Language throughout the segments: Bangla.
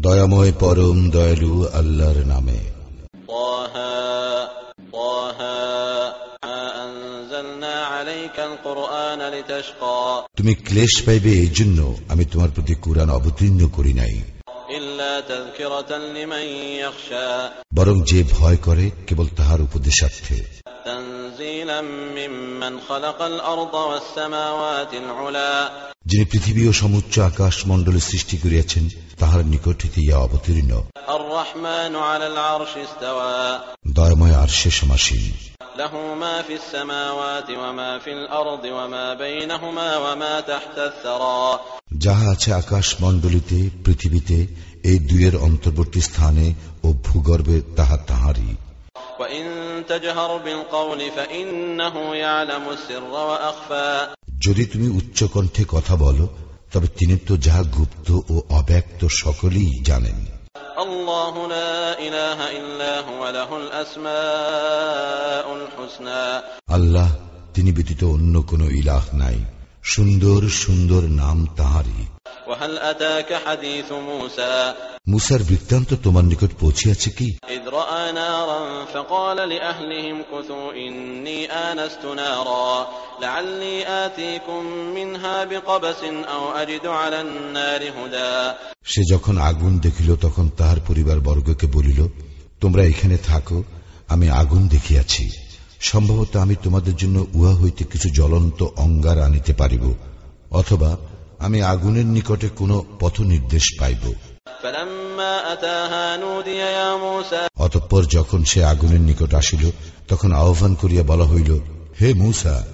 দয়াময় পরম দয়ালু আল্লাহর নামে। তুমি ক্লেশ পাইবে এই জন্য আমি তোমার প্রতি কোরআন অবতীর্ণ করি নাই। বরং যে ভয় করে কেবল তাহার উপদেশার্থে تنزيلا ممن خلق الأرض والسماوات العلا যিনি পৃথিবী ও সমুচ্চ আকাশ মণ্ডলের সৃষ্টি করিয়াছেন তাহার নিকট হইতে ইয়া অবতীর্ণ الرحمن على العرش استوى দয়াময় আর সে সমাসীন له ما في السماوات وما في الأرض وما بينهما وما تحت الثرى যাহা আছে আকাশ মণ্ডলিতে পৃথিবীতে এই দুয়ের অন্তর্বর্তী স্থানে ও ভূগর্ভে তাহা তাহারই وإن تجهر بالقول فإنه يعلم السر وأخفى যদি তুমি উচ্চ কণ্ঠে কথা বলো তবে তিনি তো যাহা গুপ্ত ও অব্যক্ত সকলেই জানেন الله لا إله إلا هو له الأسماء الحسنى আল্লাহ তিনি ব্যতীত অন্য কোন ইলাহ নাই সুন্দর সুন্দর নাম তাহারই মুসার বৃত্তান্ত তোমার নিকট পৌঁছিয়াছে কি? সে যখন আগুন দেখিল তখন তাহার পরিবার বর্গকে বলিল তোমরা এখানে থাকো আমি আগুন দেখিয়াছি। সম্ভবত আমি তোমাদের জন্য উহা হইতে কিছু জ্বলন্ত অঙ্গার আনিতে পারিব অথবা আমি আগুনের নিকটে কোন পথ নির্দেশ পাইব অতঃপর যখন সে আগুনের নিকট আসিল তখন আহ্বান করিয়া বলা হইল হে মূসা!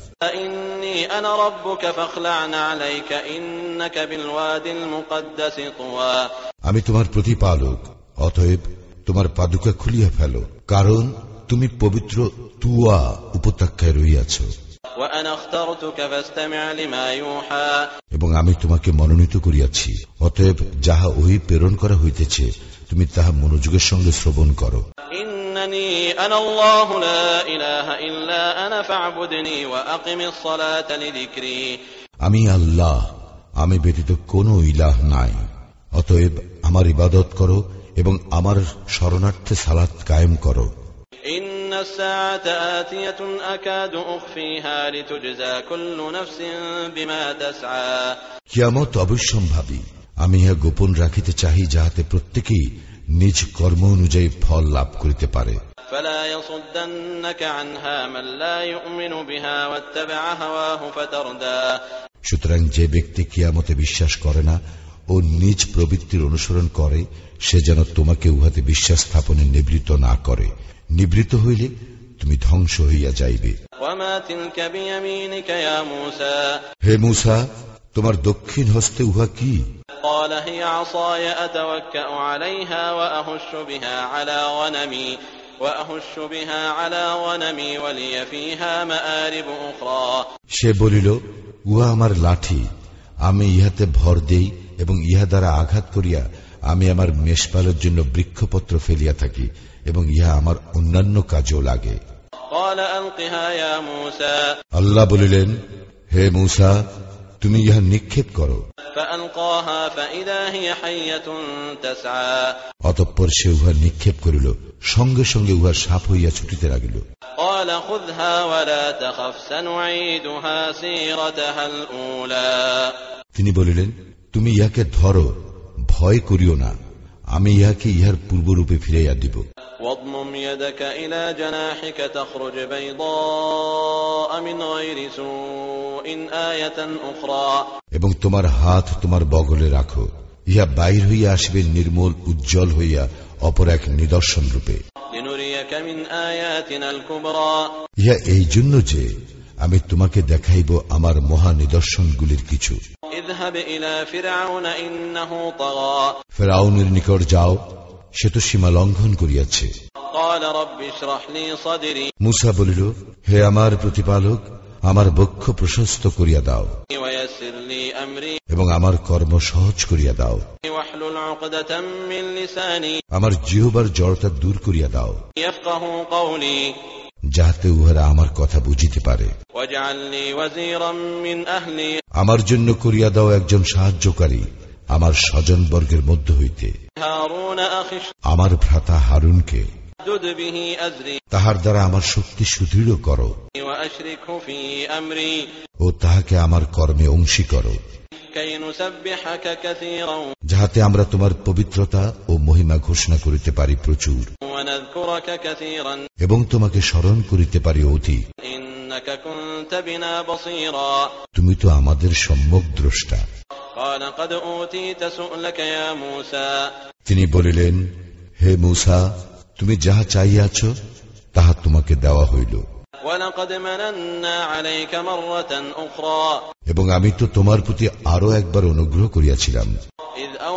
আমি তোমার প্রতিপালক অতএব তোমার পাদুকা খুলিয়া ফেল কারণ তুমি পবিত্র তুয়া উপত্যকায় রইয়াছ এবং আমি তোমাকে মনোনীত করিয়াছি। অতএব যাহা ওই প্রেরণ করা হইতেছে তুমি তাহা মনোযোগের সঙ্গে শ্রবণ করো। আমি আল্লাহ আমি ব্যতীত কোন ইলাহ নাই। অতএব আমার ইবাদত করো এবং আমার শরণার্থে সালাত কায়েম করো। الساعة آتية أكاد أخفيها لتجزى كل نفس بما تسعى কিয়ামত অবশ্যম্ভাবী আমি ইহা গোপন রাখিতে চাহি যাহাতে প্রত্যেকেই নিজ কর্ম অনুযায়ী ফল লাভ করিতে পারে فلا يصدنك عنها من لا يؤمن بها واتبع هواه فتردى সুতরাং যে ব্যক্তি কিয়ামতে বিশ্বাস করে না ও নিজ প্রবৃত্তির অনুসরণ করে সে যেন তোমাকে উহাতে বিশ্বাস স্থাপনে নিবৃত না করে নিবৃত হইলে তুমি ধ্বংস হইয়া যাইবে। হে মূসা তোমার দক্ষিণ হস্তে উহা কি? সে বলিল উহা আমার লাঠি আমি ইহাতে ভর দেই এবং ইহা দ্বারা আঘাত করিয়া আমি আমার মেষপালের জন্য বৃক্ষপত্র ফেলিয়া থাকি। এবং ইহা আমার অন্যান্য কাজেও লাগে। আল্লাহ বলিলেন হে মূসা তুমি ইহা নিক্ষেপ করো। অতঃপর সে উহা নিক্ষেপ করিল সঙ্গে সঙ্গে উহা সাপ হইয়া ছুটিতে লাগিল। তিনি বলিলেন তুমি ইহাকে ধরো ভয় করিও না। আমি ইহাকে ইহার পূর্বরূপে ফিরাইয়া দিব واضمم يدك إلى جناحك تخرج بيضاء من غير سوء آية أخرى এবং তোমার হাত তোমার বগলে রাখো ইহা বাইর হইয়া আসবে নির্মল উজ্জ্বল হইয়া অপর এক নিদর্শন রূপে لنريك من آياتنا الكبرى ইহা এই জন্য যে আমি তোমাকে দেখাইব আমার মহা নিদর্শনগুলির কিছু। ফেরাউনের নিকট যাও সে তো সীমা লঙ্ঘন করিয়াছে। মুসা বলিল হে আমার প্রতিপালক আমার বক্ষ প্রশস্ত করিয়া দাও। এবং আমার কর্ম সহজ করিয়া দাও। আমার জিহবার জড়তা দূর করিয়া দাও। যাহাতে উহারা আমার কথা বুঝিতে পারে। আমার জন্য করিয়া দাও একজন সাহায্যকারী আমার স্বজন বর্গের মধ্য হইতে। আমার ভ্রাতা হারুনকে তাহার দ্বারা আমার শক্তি সুদৃঢ় করো ও তাহাকে আমার কর্মে অংশী করো যাহাতে আমরা তোমার পবিত্রতা ও মহিমা ঘোষণা করিতে পারি প্রচুর। এবং তোমাকে স্মরণ করিতে পারি অধিক। তুমি তো আমাদের সম্যক দ্রষ্টা। তিনি বলিলেন হে মুসা তুমি যাহা চাইয়াছ তাহা তোমাকে দেওয়া হইল। এবং আমি তো তোমার প্রতি আরও একবার অনুগ্রহ করিয়াছিলাম।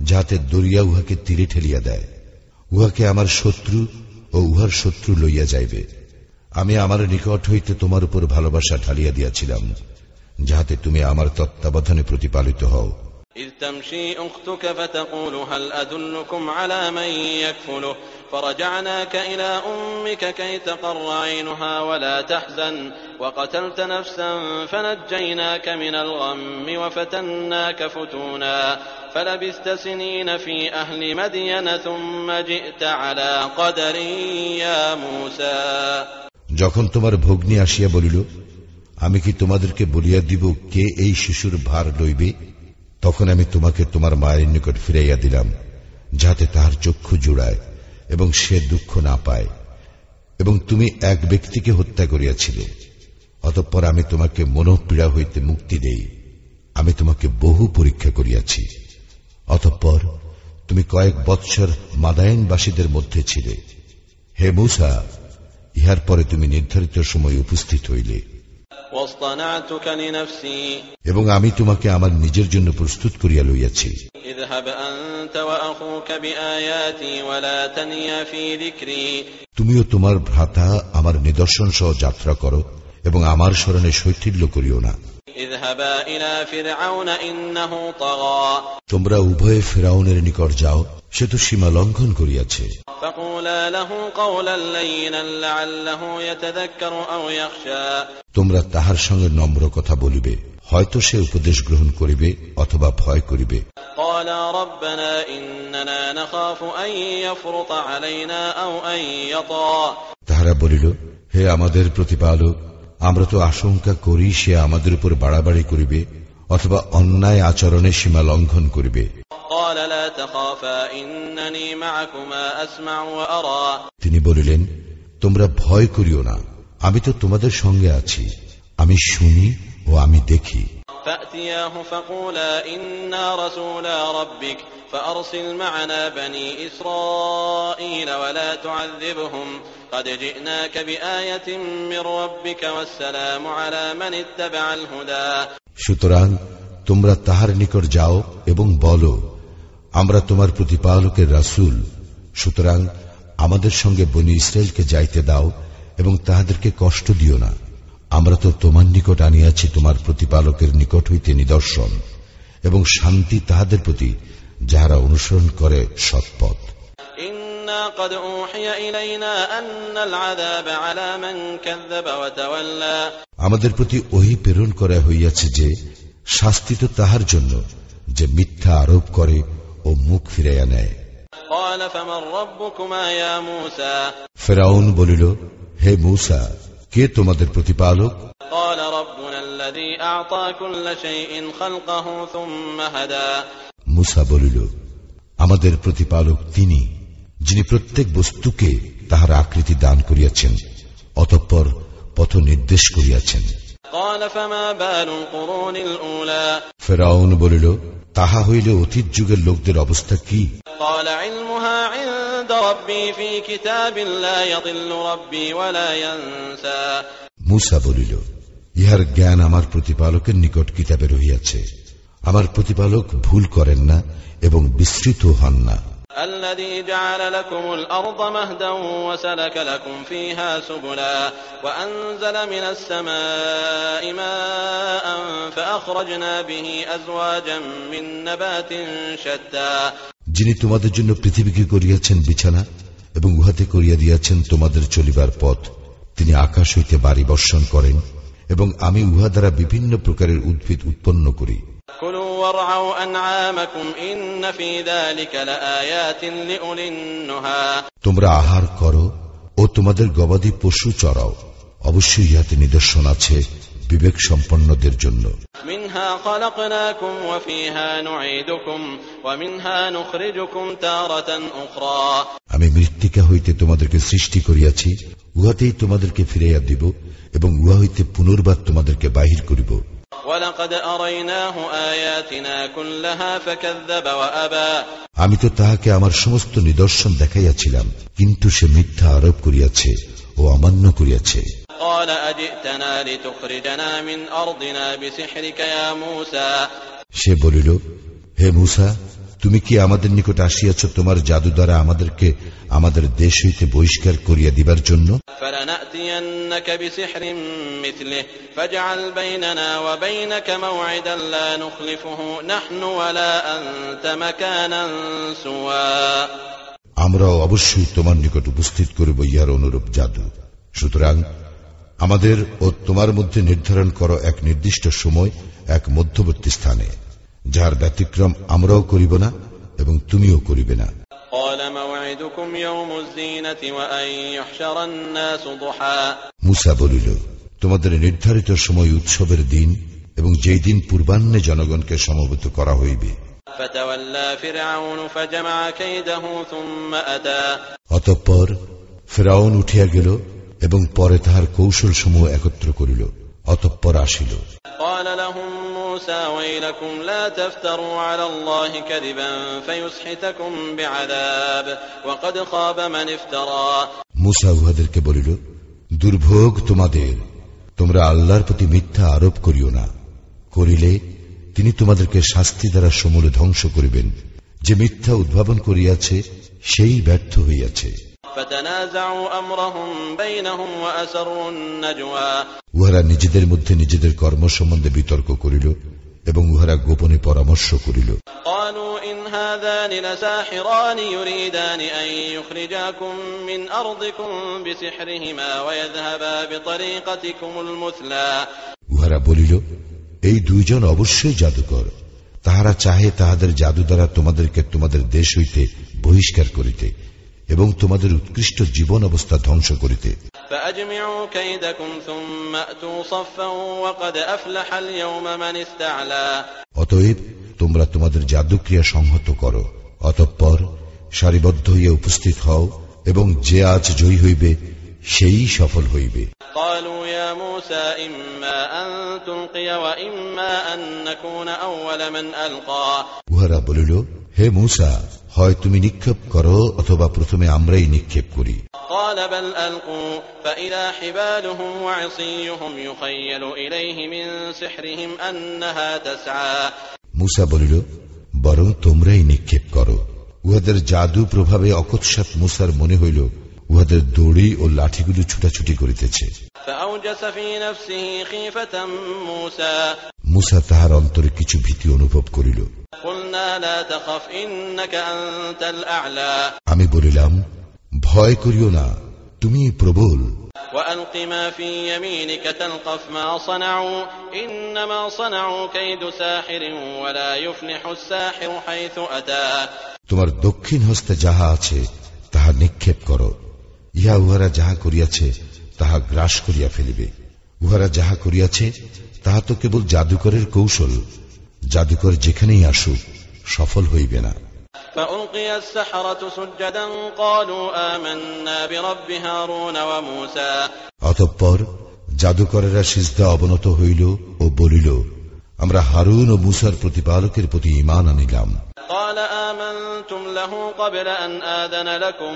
যাহাতে দরিয়া উহাকে তীরে ঠেলিয়া দেয় উহাকে আমার শত্রু ও উহার শত্রু লইয়া যাইবে আমি আমার নিকট হইতে তোমার উপর ভালোবাসা ঢালিয়া দিয়াছিলাম যাহাতে তুমি আমার তত্ত্বাবধানে প্রতিপালিত হও إذ تمشي أختك فتقول هل أدلكم على من يكفله فرجعناك إلى أمك كي تقر عينها ولا تحزن وقتلت نفسا فنجيناك من الغم وفتناك فتونا فلبست سنين في أهل مدين ثم جئت على قدر يا موسى যখন তোমার ভগ্নী আসিয়া বলিল আমি কি তোমাদেরকে বলিয়া দিব কে এই শিশুর ভার লইবে তখন আমি তোমাকে তোমার মায়ের নিকট ফিরাইয়া দিলাম যাতে তাহার চক্ষু জুড়ায় এবং সে দুঃখ না পায় এবং তুমি এক ব্যক্তিকে হত্যা করিয়াছিলে অতঃপর আমি তোমাকে মনোপীড়া হইতে মুক্তি দেই আমি তোমাকে বহু পরীক্ষা করিয়াছি অতঃপর তুমি কয়েক বৎসর মাদায়নবাসীদের মধ্যে ছিলে। হে মুসা ইহার পরে তুমি নির্ধারিত সময় উপস্থিত হইলে। এবং আমি তোমাকে আমার নিজের জন্য প্রস্তুত করিয়া লইয়াছি। তুমিও তোমার ভ্রাতা আমার নিদর্শন সহ যাত্রা করো এবং আমার স্মরণে শৈথিল্য করিও না। তোমরা উভয়ে ফেরাউনের নিকট যাও সে তো সীমা লঙ্ঘন করিয়াছে। তোমরা তাহার সঙ্গে নম্র কথা বলিবে হয়তো সে উপদেশ গ্রহণ করিবে অথবা ভয় করিবে। তাহারা বলিল হে আমাদের প্রতিপালক আমরা তো আশঙ্কা করি সে আমাদের উপর বাড়াবাড়ি করিবে অথবা অন্যায় আচরণে সীমা লঙ্ঘন করিবে। তিনি বলিলেন তোমরা ভয় করিও না আমি তো তোমাদের সঙ্গে আছি। আমি শুনি ও আমি দেখি। সুতরাং তোমরা তাহার নিকট যাও এবং বলো আমরা তোমার প্রতিপালকের রাসুল। সুতরাং আমাদের সঙ্গে বনি ইসরায়েলকে যাইতে দাও এবং তাহাদেরকে কষ্ট দিও না। আমরা তো তোমার নিকট আনিয়াছি তোমার প্রতিপালকের নিকট হইতে নিদর্শন এবং শান্তি তাহাদের প্রতি যাহারা অনুসরণ করে সৎপথ إنا قد أوحي إلينا أن العذاب على من كذب وتولى আমাদের প্রতি ওহি প্রেরণ করা হইয়াছে যে শাস্তি তো তাহার জন্য যে মিথ্যা আরোপ করে ও মুখ ফিরাইয়া নেয় قال فمن ربكما يا موسى ফেরাউন বলিল হে মূসা কে তোমাদের প্রতিপালক? মুসা বলিল আমাদের প্রতিপালক তিনি যিনি প্রত্যেক বস্তুকে তাহার আকৃতি দান করিয়াছেন অতঃপর পথ নির্দেশ করিয়াছেন। ফেরাউন বলিল তাহা হইলে অতীত যুগের লোকদের অবস্থা কি? মুসা বলিল ইহার জ্ঞান আমার প্রতিপালকের নিকট কিতাবে রহিয়াছে। আমার প্রতিপালক ভুল করেন না এবং বিস্তৃত হন না। الذي جعل لكم الأرض مهدا وسلك لكم فيها سبلا وأنزل من السماء ماء فأخرجنا به أزواجا من نبات شتى যিনি তোমাদের জন্য পৃথিবীকে করিয়াছেন বিছানা এবং উহাতে করিয়া দিয়াছেন তোমাদের চলিবার পথ তিনি আকাশ হইতে বাড়ি বর্ষণ করেন এবং আমি উহা দ্বারা বিভিন্ন প্রকারের উদ্ভিদ উৎপন্ন করি كلوا وارعوا أنعامكم إن في ذلك لآيات لأولي النهى তোমরা আহার করো ও তোমাদের গবাদি পশু চড়াও অবশ্যই ইহাতে নিদর্শন আছে বিবেক সম্পন্নদের জন্য منها خلقناكم وفيها نعيدكم ومنها نخرجكم تارة أخرى আমি মৃত্তিকা হইতে তোমাদেরকে সৃষ্টি করিয়াছি উহাতেই তোমাদেরকে ফিরাইয়া দিব এবং উহা হইতে পুনর্বার তোমাদেরকে বাহির করিব আমি তো তাহাকে আমার সমস্ত নিদর্শন দেখাইয়াছিলাম কিন্তু সে মিথ্যা আরোপ করিয়াছে ও অমান্য করিয়াছে। সে বলিল হে মুসা তুমি কি আমাদের নিকট আসিয়াছ তোমার জাদু দ্বারা আমাদেরকে আমাদের দেশ হইতে বহিষ্কার করিয়া দিবার জন্য? আমরা অবশ্যই তোমার নিকট উপস্থিত করব ইহার অনুরূপ জাদু। সুতরাং আমাদের ও তোমার মধ্যে নির্ধারণ করো এক নির্দিষ্ট সময় এক মধ্যবর্তী স্থানে। যার ব্যতিক্রম আমরাও করিব না এবং তুমিও করিবে না। মুসা বলিল তোমাদের নির্ধারিত সময় উৎসবের দিন এবং যেই দিন পূর্বাহ্নে জনগণকে সমবেত করা হইবে। অতঃপর ফেরাউন উঠিয়া গেল এবং পরে তাহার কৌশল সমূহ একত্র করিল। অতঃপর আসিল। মুসা উহাদেরকে বলিল দুর্ভোগ তোমাদের। তোমরা আল্লাহর প্রতি মিথ্যা আরোপ করিও না। করিলে তিনি তোমাদেরকে শাস্তি দ্বারা সমূলে ধ্বংস করিবেন। যে মিথ্যা উদ্ভাবন করিয়াছে সেই ব্যর্থ হইয়াছে। উহারা নিজেদের মধ্যে নিজেদের কর্ম সম্বন্ধে বিতর্ক করিল এবং উহারা গোপনে পরামর্শ করিল। উহারা বলিল এই দুইজন অবশ্যই জাদুকর। তাহারা চাহে তাহাদের জাদু দ্বারা তোমাদেরকে তোমাদের দেশ হইতে বহিষ্কার করিতে। এবং তোমাদের উৎকৃষ্ট জীবন অবস্থা ধ্বংস করিতে। অতএব তোমরা তোমাদের জাদুক্রিয়া সংহত করো। অতঃপর সারিবদ্ধ হইয়া উপস্থিত হও এবং যে আজ জয়ী হইবে সেই সফল হইবে। উহারা বলিল হে মূসা হয় তুমি নিক্ষেপ করো অথবা প্রথমে আমরাই নিক্ষেপ করি। মুসা বলিল বরং তোমরাই নিক্ষেপ করো। উহাদের জাদু প্রভাবে অকৎসাত মুসার মনে হইল উহাদের দড়ি ও লাঠিগুলো ছুটাছুটি করিতেছে। মুসা তাহার অন্তরে কিছু ভীতি অনুভব করিল। আমি বলিলাম ভয় করিও না তুমি প্রবল। তোমার দক্ষিণ হস্তে যাহা আছে তাহা নিক্ষেপ করো। ইহা উহারা যাহা করিয়াছে তাহা গ্রাস করিয়া ফেলিবে। উহারা যাহা করিয়াছে তাহা তো কেবল জাদুকরের কৌশল। জাদুকর যেখানেই আসুক সফল হইবে না। অতঃপর জাদুকরেরা সিজদা অবনত হইল ও বলিল আমরা হারুন ও মুসার প্রতিপালকের প্রতি ইমান আনিলাম قال آمنتم له قبل أن آذن لكم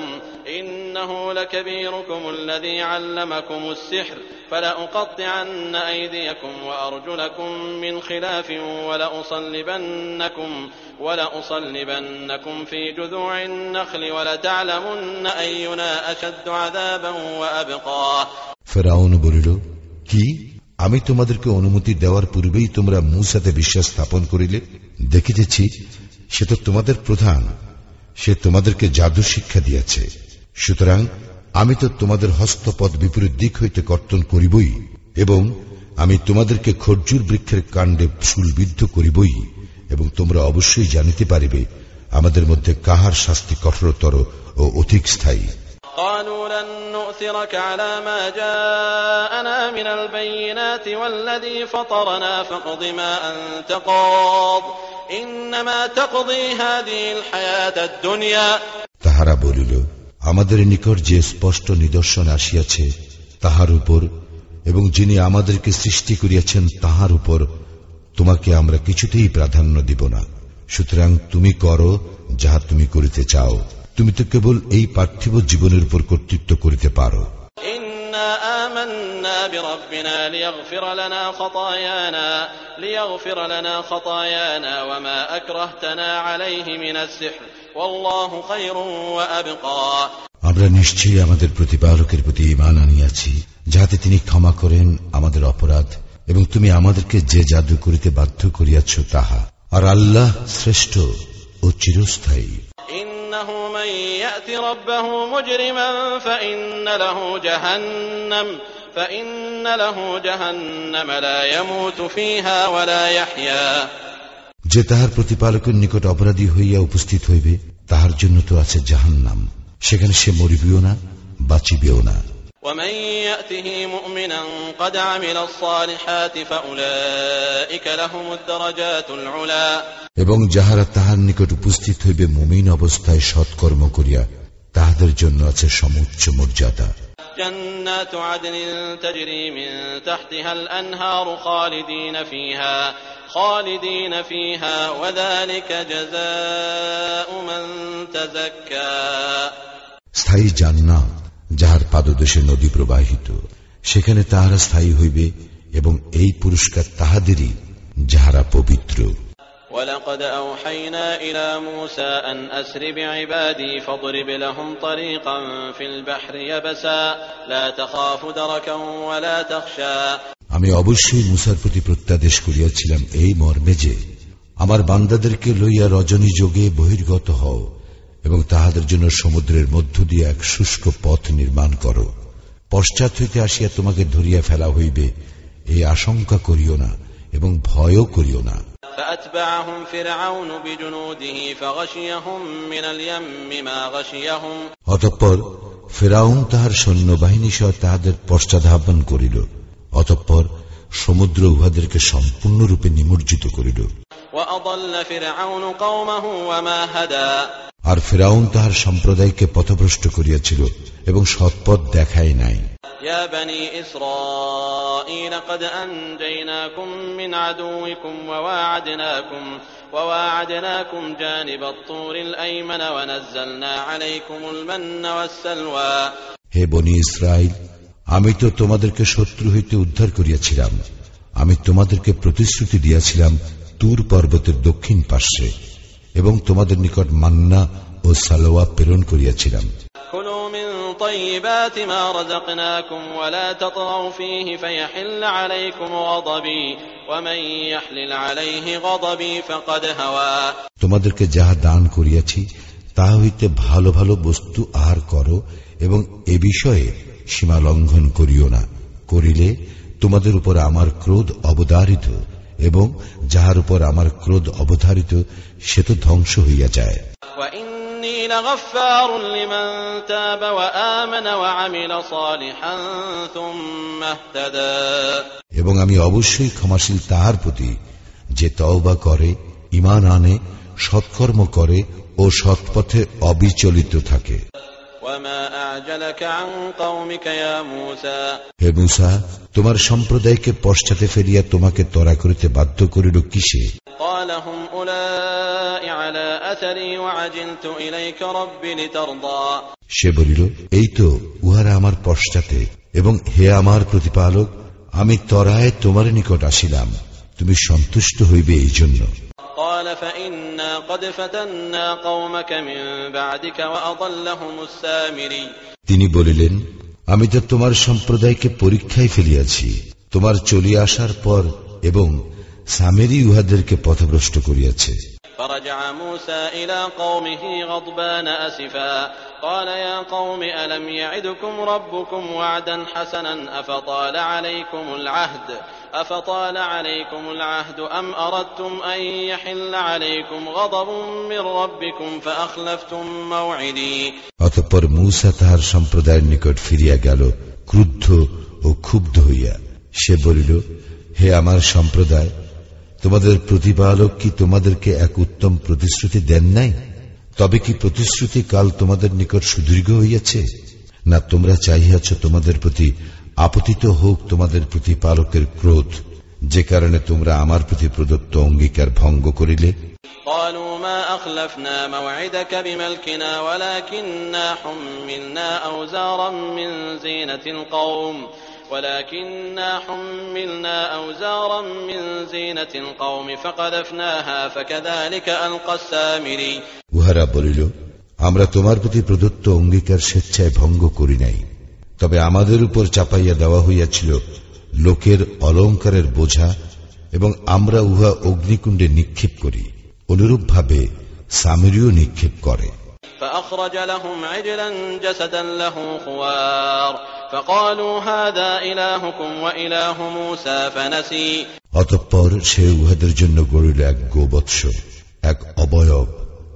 إنه لكبيركم الذي علمكم السحر فلأقطعن أيديكم وأرجلكم من خلاف ولأصلبنكم ولأصلبنكم في جذوع النخل ولتعلمن أينا أشد عذابا وأبقى ফেরাউন বলিল কি আমি তোমাদেরকে অনুমতি দেওয়ার পূর্বেই তোমরা মুসাতে বিশ্বাস স্থাপন করিলে। দেখিতেছি, সে তো তোমাদের প্রধান। সে তোমাদেরকে জাদু শিক্ষা দিয়েছে। সুতরাং আমি তো তোমাদের হস্তপদ বিপরীত দিক হইতে কর্তন করিবই এবং আমি তোমাদেরকে খরজুর বৃক্ষের কাণ্ডে শুলবিদ্ধ করিবই এবং তোমরা অবশ্যই জানিতে পারিবে, আমাদের মধ্যে কাহার শাস্তি কঠোরতর ও অধিক স্থায়ী। قالوا لن نؤثرك على ما جاءنا من البينات والذي فطرنا فاقض ما أنت قاض إنما تقضي هذه الحياة الدنيا তাহারা বলিল আমাদের নিকট যে স্পষ্ট নিদর্শন আসিয়াছে তাহার উপর এবং যিনি আমাদেরকে সৃষ্টি করিয়াছেন তাহার উপর তোমাকে আমরা কিছুতেই প্রাধান্য দিব না সুতরাং তুমি করো যাহা তুমি করিতে চাও তুমি তো কেবল এই পার্থিব জীবনের উপর কর্তৃত্ব করিতে পারো। আমরা নিশ্চয়ই আমাদের প্রতিপালকের প্রতি ইমান আনিয়াছি যাহাতে তিনি ক্ষমা করেন আমাদের অপরাধ এবং তুমি আমাদেরকে যে জাদু করিতে বাধ্য করিয়াছ তাহা। আর আল্লাহ শ্রেষ্ঠ ও চিরস্থায়ী। إنه من يأت ربه مجرما فإن له جهنم فإن له جهنم لا يموت فيها ولا يحيا যে তাহার প্রতিপালকের নিকট অপরাধী হইয়া উপস্থিত হইবে তাহার জন্য তো আছে জাহান্নাম সেখানে সে মরিবিও না বাঁচিবেও না ومن يأته مؤمنا قد عمل الصالحات فأولئك لهم الدرجات العلا এবং যাহারা তাহার নিকট উপস্থিত হইবে মুমিন অবস্থায় সৎকর্ম করিয়া তাহাদের জন্য আছে সমুচ্চ মর্যাদা جنات عدن تجري من تحتها الأنهار خالدين فيها خالدين فيها وذلك جزاء من تزكى স্থায়ী জান্নাত যাহার পাদদেশে নদী প্রবাহিত সেখানে তাহারা স্থায়ী হইবে এবং এই পুরস্কার তাহাদেরই যাহারা পবিত্র ولقد أوحينا إلى موسى أن أسر بعبادي فاضرب لهم طريقا في البحر يبسا لا تخاف دركا ولا تخشى আমি অবশ্যই মুসার প্রতি প্রত্যাদেশ করিয়াছিলাম এই মর্মে যে আমার বান্দাদেরকে লইয়া রজনী যোগে বহির্গত হও এবং তাহাদের জন্য সমুদ্রের মধ্য দিয়ে এক শুষ্ক পথ নির্মাণ কর। পশ্চাৎ হইতে আসিয়া তোমাকে ধরিয়া ফেলা হইবে এই আশঙ্কা করিও না এবং ভয়ও করিও না। অতঃপর ফেরাউন তাহার সৈন্যবাহিনী সহ তাহাদের পশ্চাধাপন করিল অতঃপর সমুদ্র উহাদেরকে সম্পূর্ণরূপে নিমজ্জিত করিল। وأضل فرعون قومه وما هدى আর ফেরাউন তাহার সম্প্রদায়কে পথভ্রষ্ট করিয়াছিল এবং সৎপথ দেখায় নাই يا بني إسرائيل قد أنجيناكم من عدوكم وواعدناكم وواعدناكم جانب الطور الأيمن ونزلنا عليكم المن والسلوى হে বনি ইসরায়েল আমি তো তোমাদেরকে শত্রু হইতে উদ্ধার করিয়াছিলাম আমি তোমাদেরকে প্রতিশ্রুতি দিয়াছিলাম তুর পর্বতের দক্ষিণ পার্শ্বে এবং তোমাদের নিকট মান্না ও সালোয়া প্রেরণ করিয়াছিলাম كلوا من طيبات ما رزقناكم ولا تطغوا فيه فيحل عليكم غضبي ومن يحلل عليه غضبي فقد هوى তোমাদেরকে যাহা দান করিয়াছি তাহা হইতে ভালো ভালো বস্তু আহার করো এবং এ বিষয়ে সীমা লঙ্ঘন করিও না করিলে তোমাদের উপর আমার ক্রোধ অবধারিত এবং যাহার উপর আমার ক্রোধ অবধারিত সে তো ধ্বংস হইয়া যায়। এবং আমি অবশ্যই ক্ষমাশীল তাহার প্রতি যে তওবা করে ইমান আনে সৎকর্ম করে ও সৎপথে অবিচলিত থাকে। হে মুসা তোমার সম্প্রদায়কে পশ্চাতে ফেরিয়া তোমাকে তরা করিতে বাধ্য করিল কিসে? সে বলিল এই তো উহারা আমার পশ্চাতে এবং হে আমার প্রতিপালক আমি তরায় তোমার নিকট আসিলাম। তুমি সন্তুষ্ট হইবে এই জন্য قال فإنا قد فتنا قومك من بعدك وأضلهم السامري তিনি বলিলেন আমি তো তোমার সম্প্রদায়কে পরীক্ষায় ফেলিয়াছি তোমার চলিয়া আসার পর এবং সামেরি উহাদেরকে পথভ্রষ্ট করিয়াছে فرجع موسى إلى قومه غضبان أسفا قال يا قوم ألم يعدكم ربكم وعدا حسنا أفطال عليكم العهد أفطال عليكم العهد أم أردتم أن يحل عليكم غضب من ربكم فأخلفتم موعدي অতঃপর মূসা তাহার সম্প্রদায়ের নিকট ফিরিয়া গেল ক্রুদ্ধ ও ক্ষুব্ধ হইয়া সে বলিল হে আমার সম্প্রদায় তোমাদের প্রতিপালক কি তোমাদেরকে এক উত্তম প্রতিশ্রুতি দেন নাই তবে কি প্রতিশ্রুতি কাল তোমাদের নিকট সুদীর্ঘ হইয়াছে না তোমরা চাহিয়াছ তোমাদের প্রতি আপতিত হোক তোমাদের প্রতিপালকের ক্রোধ যে কারণে তোমরা আমার প্রতি প্রদত্ত অঙ্গীকার ভঙ্গ করিলে قالوا ما أخلفنا موعدك بملكنا ولكننا حملنا أوزارا من زينة القوم ولكننا حملنا أوزارا من زينة القوم فقذفناها فكذلك ألقى السامري উহারা বলিল আমরা তোমার প্রতি প্রদত্ত অঙ্গীকার স্বেচ্ছায় ভঙ্গ করি নাই তবে আমাদের উপর চাপাইয়া দেওয়া হইয়াছিল লোকের অলঙ্কারের বোঝা এবং আমরা উহা অগ্নিকুণ্ডে নিক্ষেপ করি অনুরূপভাবে সামেরীয় নিক্ষেপ করে فأخرج لهم عجلا جسدا له خوار فقالوا هذا إلهكم وإله موسى فنسي অতঃপর সে উহাদের জন্য গড়িল এক গোবৎস এক অবয়ব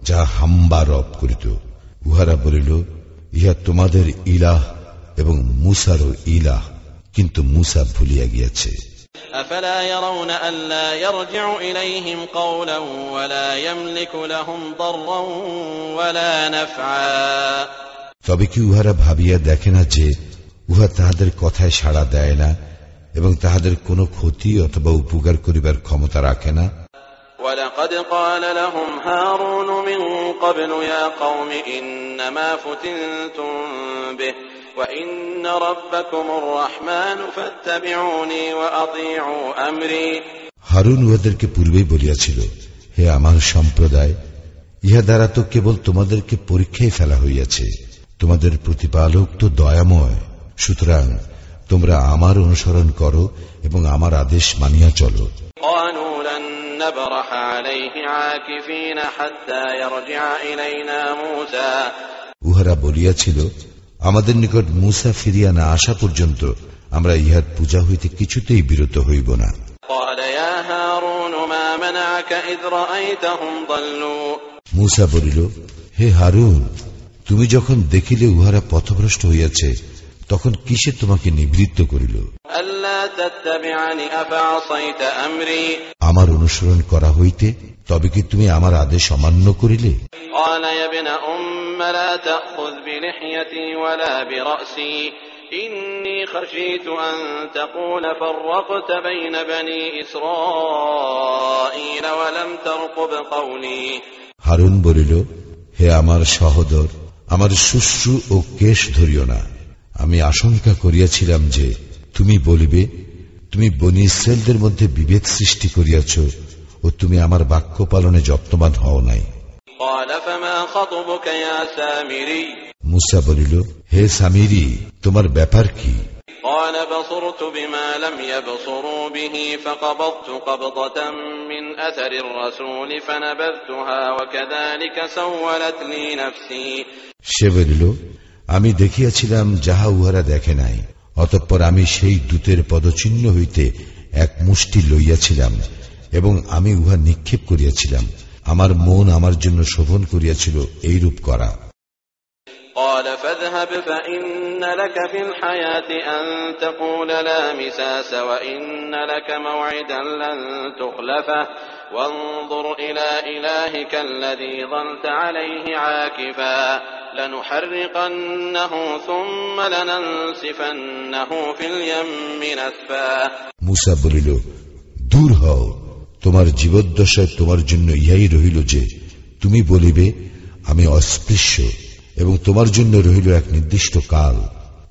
যা হাম্বা রব করিত উহারা বলিল ইহা তোমাদের ইলাহ এবং মুসারও ইলাহ কিন্তু মুসা ভুলিয়া গিয়াছে أفلا يرون ألا يرجع إليهم قولا ولا يملك لهم ضرا ولا نفعا তবে কি উহারা ভাবিয়া দেখে না যে উহা তাহাদের কথায় সাড়া দেয় না এবং তাহাদের কোনো ক্ষতি অথবা উপকার করিবার ক্ষমতা রাখে না ولقد قال لهم هارون من قبل يا قوم إنما فتنتم به হারুন উহাদেরকে পূর্বেই বলিয়াছিল হে আমার সম্প্রদায় ইহা দ্বারা তো কেবল তোমাদেরকে পরীক্ষায় ফেলা হইয়াছে তোমাদের প্রতিপালক তো দয়াময়। সুতরাং তোমরা আমার অনুসরণ করো এবং আমার আদেশ মানিয়া চলো। উহারা বলিয়াছিল আমাদের নিকট মুসা ফিরিয়া না আসা পর্যন্ত আমরা ইহার পূজা হইতে কিছুতেই বিরত হইব না। মুসা বলিল হে হারুন তুমি যখন দেখিলে উহারা পথভ্রষ্ট হইয়াছে তখন কিসে তোমাকে নিবৃত্ত করিল? আমার অনুসরণ করা হইতে তবে কি তুমি আমার আদেশ অমান্য করিলে? قال يا ابن أم لا تأخذ بلحيتي ولا برأسي إني خشيت أن تقول فرقت بين بني إسرائيل ولم ترقب قولي হারুন বলিল হে আমার সহদর আমার শুশ্রু ও কেশ ধরিও না আমি আশঙ্কা করিয়াছিলাম যে তুমি বলিবে তুমি বনি ইসরায়েলদের মধ্যে বিভেদ সৃষ্টি করিয়াছ ও তুমি আমার বাক্য পালনে যত্নবান হও নাই قال فما خطبك يا سامري মুসা বলিল হে সামিরি তোমার ব্যাপার কি قال بصرت بما لم يبصروا به فقبضت قبضة من أثر الرسول فنبذتها وكذلك سولت لي نفسي সে বলিল আমি দেখিয়াছিলাম যাহা উহারা দেখে নাই অতঃপর আমি সেই দূতের পদচিহ্ন হইতে এক মুষ্টি লইয়াছিলাম এবং আমি উহা নিক্ষেপ করিয়াছিলাম আমার মন আমার জন্য শোভন করিয়াছিল এইরূপ করা قال فاذهب فإن لك في الحياة أن تقول لا مساس وإن لك موعدا لن تخلفه وانظر إلى إلهك الذي ظلت عليه عاكفا لنحرقنه ثم لننسفنه في اليم نسفا মুসা বলিল দূর হও তোমার জীবদ্দশায় তোমার জন্য ইহাই রহিল যে, তুমি বলিবে, আমি অস্পৃশ্য এবং তোমার জন্য রহিল এক নির্দিষ্ট কাল।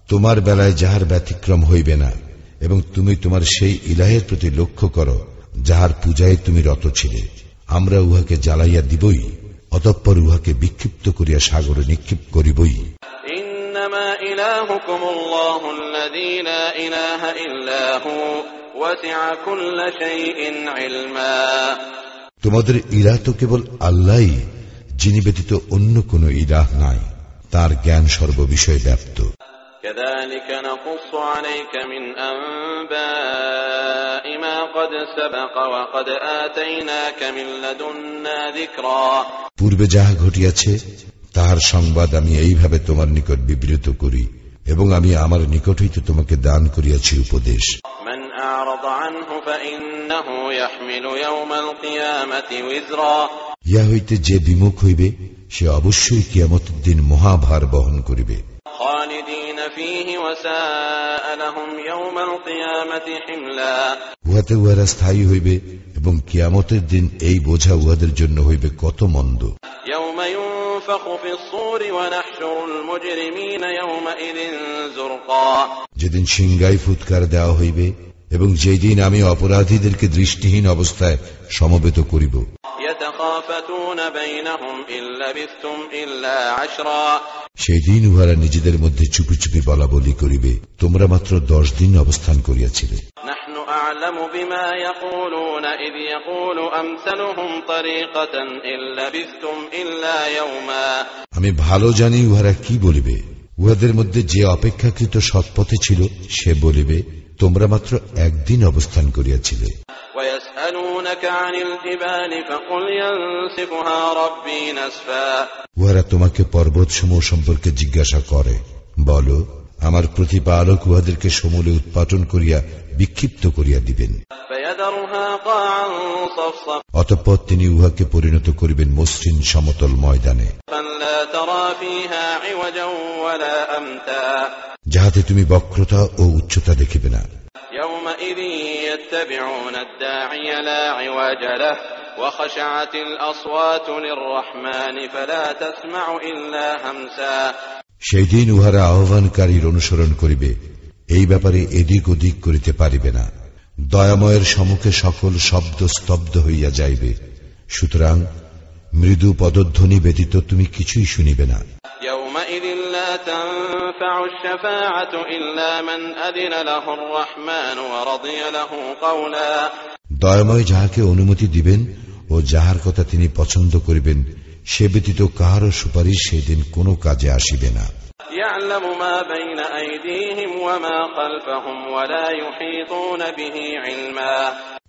তোমার বেলায় যাহার ব্যতিক্রম হইবে না এবং তুমি তোমার সেই ইলাহের প্রতি লক্ষ্য করো, যাহার পূজায় তুমি রত ছিলে। আমরা উহাকে জ্বালাইয়া দিবই, অতঃপর উহাকে বিক্ষিপ্ত করিয়া সাগরে নিক্ষিপ করিবই। إنما إلهكم الله الذي لا إله إلا هو وسع كل شيء علما তোমাদের ইরা তো কেবল আল্লাহ যিনি ব্যতীত অন্য কোন ইরাহ নাই তার জ্ঞান সর্ববিষয়ে ব্যাপ্ত كذلك نقص عليك من أنباء ما قد سبق وقد آتيناك من لدنا ذكرا পূর্বে যাহা ঘটিয়াছে তাহার সংবাদ আমি এইভাবে তোমার নিকট বিবৃত করি এবং আমি আমার নিকট হইতে তোমাকে দান করিয়াছি উপদেশ। ইয়া হইতে যে বিমুখ হইবে সে অবশ্যই কিয়ামত দিন মহাভার বহন করিবে। উহাতে উহারা স্থায়ী হইবে এবং কিয়ামতের দিন এই বোঝা উহাদের জন্য হইবে কত মন্দ। যেদিন সিংগাই ফুৎকার দেওয়া হইবে এবং যেদিন আমি অপরাধীদেরকে দৃষ্টিহীন অবস্থায় সমবেত করিব। সেদিন উহারা নিজেদের মধ্যে চুপি চুপি বলা বলি করিবে। তোমরা মাত্র দশ দিন অবস্থান করিয়াছিলে। আমি ভালো জানি উহারা কি বলিবে। উহাদের মধ্যে যে অপেক্ষাকৃত সৎপথে ছিল সে বলিবে তোমরা মাত্র একদিন অবস্থান করিয়াছিলে। উহারা তোমাকে পর্বত সমূহ সম্পর্কে জিজ্ঞাসা করে। বল আমার প্রতিপালক উহাদেরকে সমূলে উৎপাটন করিয়া বিক্ষিপ্ত করিয়া দিবেন। অতঃপর তিনি উহাকে পরিণত করিবেন মসৃণ সমতল ময়দানে। যাহাতে তুমি বক্রতা ও উচ্চতা দেখিবে না। সেই দিন উহারা আহ্বানকারীর অনুসরণ করিবে। এই ব্যাপারে এদিক ওদিক করিতে পারিবে না। দয়াময়ের সমুখে সকল শব্দ স্তব্ধ হইয়া যাইবে। সুতরাং মৃদু পদধ্বনি ব্যতীত তুমি কিছুই শুনিবে না। দয়াময় যাহাকে অনুমতি দিবেন ও যাহার কথা তিনি পছন্দ করিবেন সে ব্যতীত কাহারও সুপারিশ সেদিন কোনো কাজে আসিবে না। يعلم ما بين أيديهم وما خلفهم ولا يحيطون به علما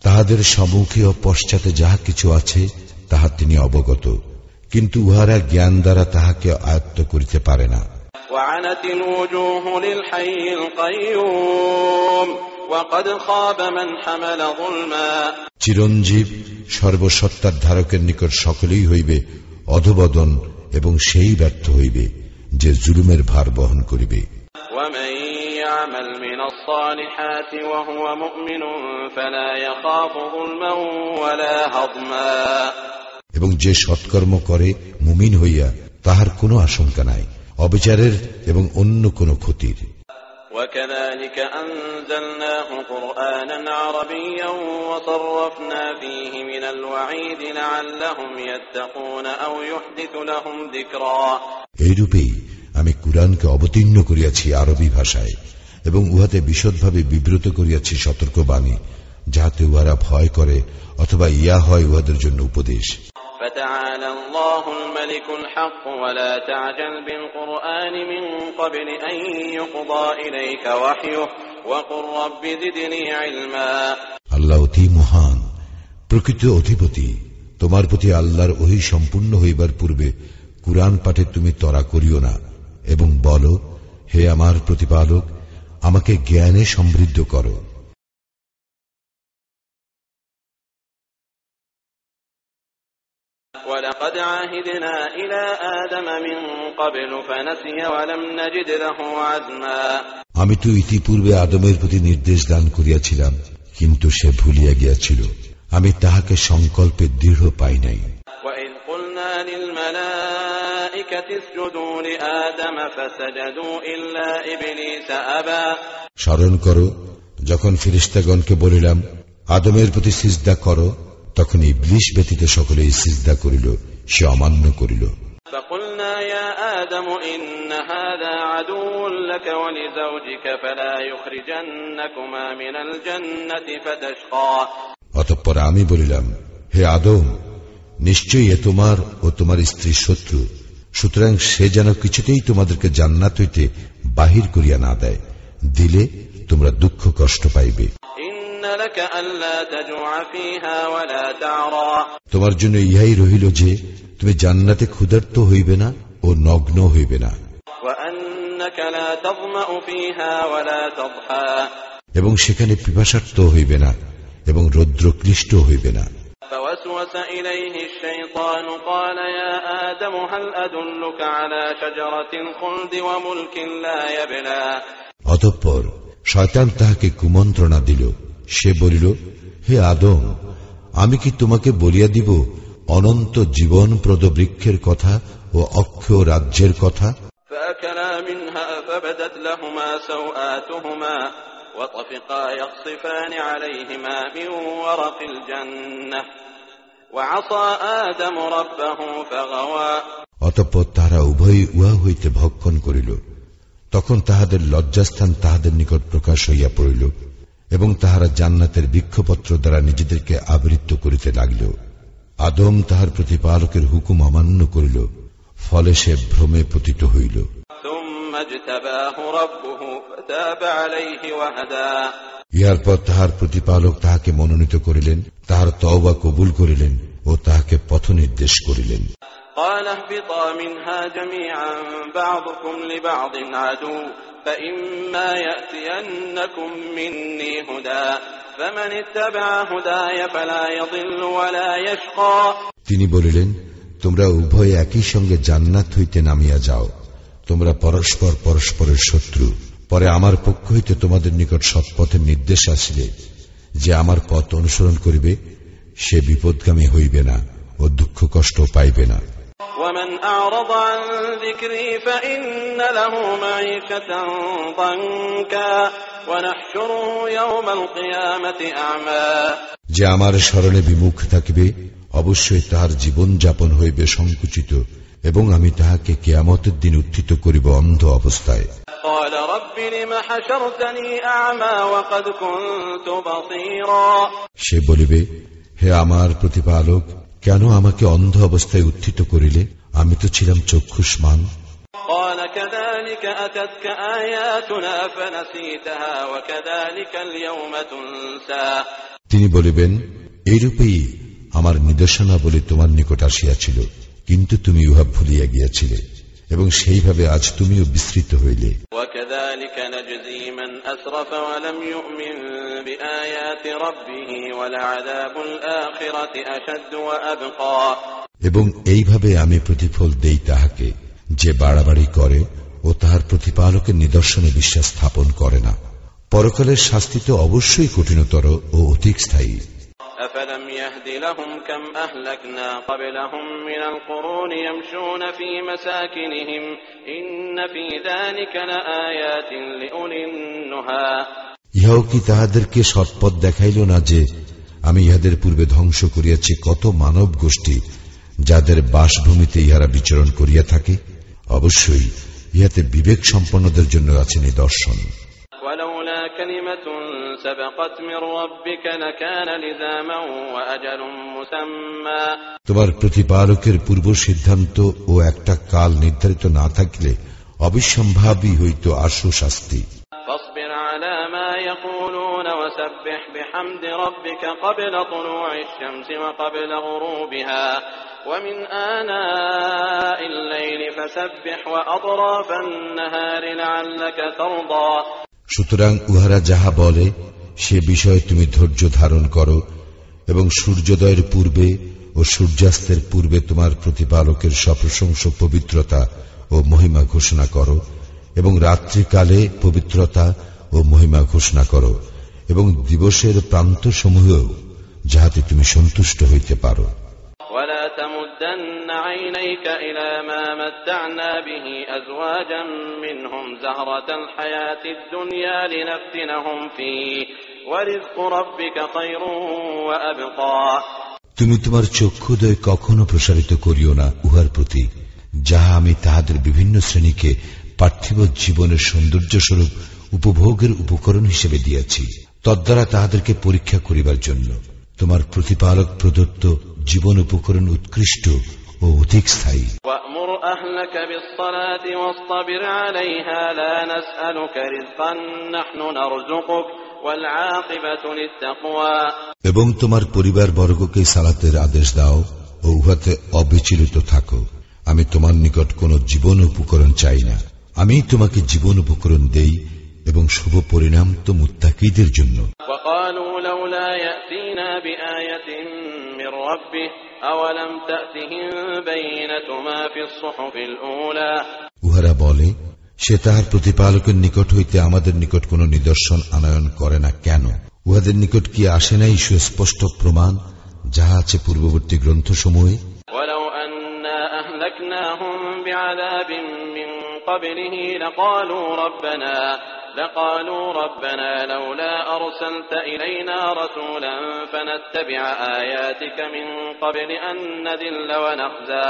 তাহাদের সম্মুখে ও পশ্চাতে যাহা কিছু আছে তাহা তিনি অবগত কিন্তু উহারা জ্ঞান দ্বারা তাহাকে আয়ত্ত করিতে পারে না وعنت الوجوه للحي القيوم وقد خاب من حمل ظلما চিরঞ্জীব সর্বসত্তার ধারকের নিকট সকলেই হইবে অধবদন এবং সেই ব্যর্থ হইবে যে জুলুমের ভার বহন করিবে ومن يعمل من الصالحات وهو مؤمن فلا يخاف ظلما ولا هضما এবং যে সৎকর্ম করে মুমিন হইয়া তাহার কোনো আশঙ্কা নাই অবিচারের এবং অন্য কোনো ক্ষতির وكذلك أنزلناه قرآنا عربيا وصرفنا فيه من الوعيد لعلهم يتقون أو يحدث لهم ذكرا এইরূপেই আমি কুরআনকে অবতীর্ণ করিয়াছি আরবি ভাষায় এবং উহাতে বিশদভাবে বিব্রত করিয়াছি সতর্কবাণী যাহাতে উহারা ভয় করে অথবা ইয়া হয় উহাদের জন্য উপদেশ فتعالى الله الملك الحق ولا تعجل بالقرآن من قبل أن يقضى إليك وحيه وقل رب زدني علما আল্লাহ অতি মহান প্রকৃত অধিপতি তোমার প্রতি আল্লাহর ওহি সম্পূর্ণ হইবার পূর্বে কুরআন পাঠে তুমি তরা করিও না এবং বলো হে আমার প্রতিপালক আমাকে জ্ঞানে সমৃদ্ধ করো ولقد عهدنا إلى آدم من قبل فنسي ولم نجد له عزما আমি তো ইতিপূর্বে আদমের প্রতি নির্দেশ দান করিয়াছিলাম কিন্তু সে ভুলিয়া গিয়াছিল আমি তাহাকে সংকল্পে দৃঢ় পাই নাই وإذ قلنا للملائكة স্মরণ করো যখন ফিরিস্তাগণকে বলিলাম আদমের প্রতি সিজদা করো তখন ইবলিশ ব্যতীত সকলেই সিজদা করিল সে অমান্য করিল। অতঃপর আমি বলিলাম হে আদম নিশ্চয়ই এ তোমার ও তোমার স্ত্রীর শত্রু। সুতরাং সে যেন কিছুতেই তোমাদেরকে জান্নাত হইতে বাহির করিয়া না দেয়। দিলে তোমরা দুঃখ কষ্ট পাইবে। তোমার জন্য ইহাই রহিল যে তুমি জান্নাতে ক্ষুধার্ত হইবে না ও নগ্ন হইবে না। এবং সেখানে পিপাসার্থ হইবে না এবং রৌদ্রক্লিষ্ট হইবে না। فوسوس إليه الشيطان قال يا آدم هل أدلك على شجرة الخلد وملك لا يبلى অতঃপর শয়তান তাহাকে কুমন্ত্রণা দিল সে বলিল হে আদম আমি কি তোমাকে বলিয়া দিব অনন্ত জীবনপ্রদ বৃক্ষের কথা ও অক্ষয় রাজ্যের কথা فأكلا منها فبدت لهما سوآتهما وطفقا يخصفان عليهما من ورق الجنة وعصى آدم ربه فغوى অতঃপর তাহারা উভয়ই উহা হইতে ভক্ষণ করিল তখন তাহাদের লজ্জাস্থান তাহাদের নিকট প্রকাশ হইয়া পড়িল এবং তাহারা জান্নাতের বৃক্ষপত্র দ্বারা নিজেদেরকে আবৃত্ত করিতে লাগিল আদম তাহার প্রতিপালকের হুকুম অমান্য করিল ফলে সে ভ্রমে পতিত হইল ইহার পর তাহার প্রতিপালক তাহাকে মনোনীত করিলেন তাহার তওবা কবুল করিলেন ও তাহাকে পথ নির্দেশ করিলেন قال اهبطا منها جميعا بعضكم لبعض عدو فإما يأتينكم مني هدى فمن اتبع هداي فلا يضل ولا يشقى তিনি বলিলেন তোমরা উভয় একই সঙ্গে জান্নাত হইতে নামিয়া যাও তোমরা পরস্পর পরস্পরের শত্রু পরে আমার পক্ষ হইতে তোমাদের নিকট সৎপথের নির্দেশ আসিলে যে আমার পথ অনুসরণ করিবে সে বিপদগামী হইবে না ও দুঃখ কষ্ট পাইবে না ومن أعرض عن ذكري فإن له معيشة ضنكا ونحشره يوم القيامة أعمى যে আমার স্মরণে বিমুখ থাকিবে অবশ্যই তাহার জীবন যাপন হইবে সংকুচিত এবং আমি তাহাকে কেয়ামতের দিন উত্থিত করিব অন্ধ অবস্থায়। সে বলিবে হে আমার প্রতিপালক কেন আমাকে অন্ধ অবস্থায় উত্থিত করিলে? আমি তো ছিলাম চক্ষুষ্মান। তিনি বলিবেন এইরূপেই আমার নির্দেশনাবলী তোমার নিকট আসিয়াছিল। কিন্তু তুমি উহা ভুলিয়া গিয়াছিলে এবং সেইভাবে আজ তুমিও বিস্তৃত হইলে। এবং এইভাবে আমি প্রতিফল দেই তাহাকে যে বাড়াবাড়ি করে ও তাহার প্রতিপালকের নিদর্শনে বিশ্বাস স্থাপন করে না। পরকালের শাস্তি তো অবশ্যই কঠিনতর ও অধিক স্থায়ী। أفلم يهد لهم كم أهلكنا قبلهم من القرون يمشون في مساكنهم إن في ذلك لآيات لأولي النهى ইহাও কি তাহাদেরকে সৎপথ দেখাইল না যে আমি ইহাদের পূর্বে ধ্বংস করিয়াছি কত মানব গোষ্ঠী যাদের বাসভূমিতে ইহারা বিচরণ করিয়া থাকে অবশ্যই ইহাতে বিবেক সম্পন্নদের জন্য আছে নিদর্শন ولولا كلمة سبقت من ربك لكان لزاما وأجل مسمى তোমার প্রতিপালকের পূর্ব সিদ্ধান্ত ও একটা কাল নির্ধারিত না থাকলে অবিসম্ভাবী হইত আশু শাস্তি فاصبر على ما يقولون وسبح بحمد ربك قبل طلوع الشمس وقبل غروبها ومن آناء الليل فسبح وأطراف النهار لعلك ترضى সুতরাং উহারা যাহা বলে, সে বিষয়ে তুমি ধৈর্য ধারণ করো, এবং সূর্যোদয়ের পূর্বে ও সূর্যাস্তের পূর্বে তোমার প্রতিপালকের সপ্রশংস পবিত্রতা ও মহিমা ঘোষণা করো, এবং রাত্রিকালে পবিত্রতা ও মহিমা ঘোষণা করো, এবং দিবসের প্রান্তসমূহেও যাহাতে তুমি সন্তুষ্ট হইতে পারো। عينيك إلى ما متعنا به أزواجا منهم زهرة الحياة الدنيا لنفتنهم فيه ورزق ربك خير وأبقى তুমি তোমার চক্ষুদয় কখনো প্রসারিত করিও না উহার প্রতি যাহা আমি তাহাদের বিভিন্ন শ্রেণীকে পার্থিব জীবনের সৌন্দর্য স্বরূপ উপভোগের উপকরণ হিসেবে দিয়াছি তদ্বারা তাহাদেরকে পরীক্ষা করিবার জন্য তোমার প্রতিপালক প্রদত্ত জীবন উপকরণ উৎকৃষ্ট ও অধিক স্থায়ী। এবং তোমার পরিবার বর্গকে সালাতের আদেশ দাও ও উহাতে অবিচলিত থাকো। আমি তোমার নিকট কোন জীবন উপকরণ চাই না। আমি তোমাকে জীবন উপকরণ দেই এবং শুভ পরিণাম তো মুত্তাকিদের জন্য وقالوا لولا يأتينا بآية من ربه أولم تأتهم بينة ما في الصحف الأولى উহারা বলে সে তাহার প্রতিপালকের নিকট হইতে আমাদের নিকট কোন নিদর্শন আনয়ন করে না কেন উহাদের নিকট কি আসে নাই সুস্পষ্ট প্রমাণ যাহা আছে পূর্ববর্তী গ্রন্থসমূহে ولو أنا أهلكناهم بعذاب من قبله لقالوا ربنا لقالوا ربنا لولا أرسلت إلينا رسولا فنتبع آياتك من قبل أن نذل ونخزى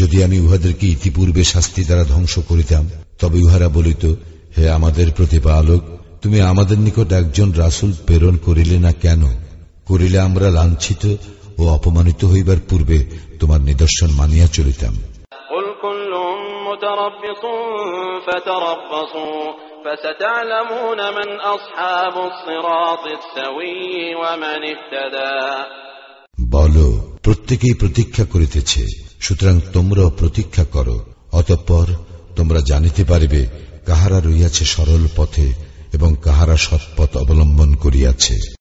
যদি আমি উহাদেরকে ইতিপূর্বে শাস্তি দ্বারা ধ্বংস করিতাম তবে উহারা বলিত হে আমাদের প্রতিপালক তুমি আমাদের নিকট একজন রাসূল প্রেরণ করিলে না কেন করিলে আমরা লাঞ্ছিত ও অপমানিত হইবার পূর্বে তোমার নিদর্শন মানিয়া চলিতাম قل كل متربص فتربصوا فستعلمون من أصحاب الصراط السوي ومن اهتدى বল প্রত্যেকেই প্রতীক্ষা করিতেছে সুতরাং তোমরাও প্রতীক্ষা করো অতঃপর তোমরা জানিতে পারিবে কাহারা রইয়াছে সরল পথে এবং কাহারা সৎপথ অবলম্বন করিয়াছে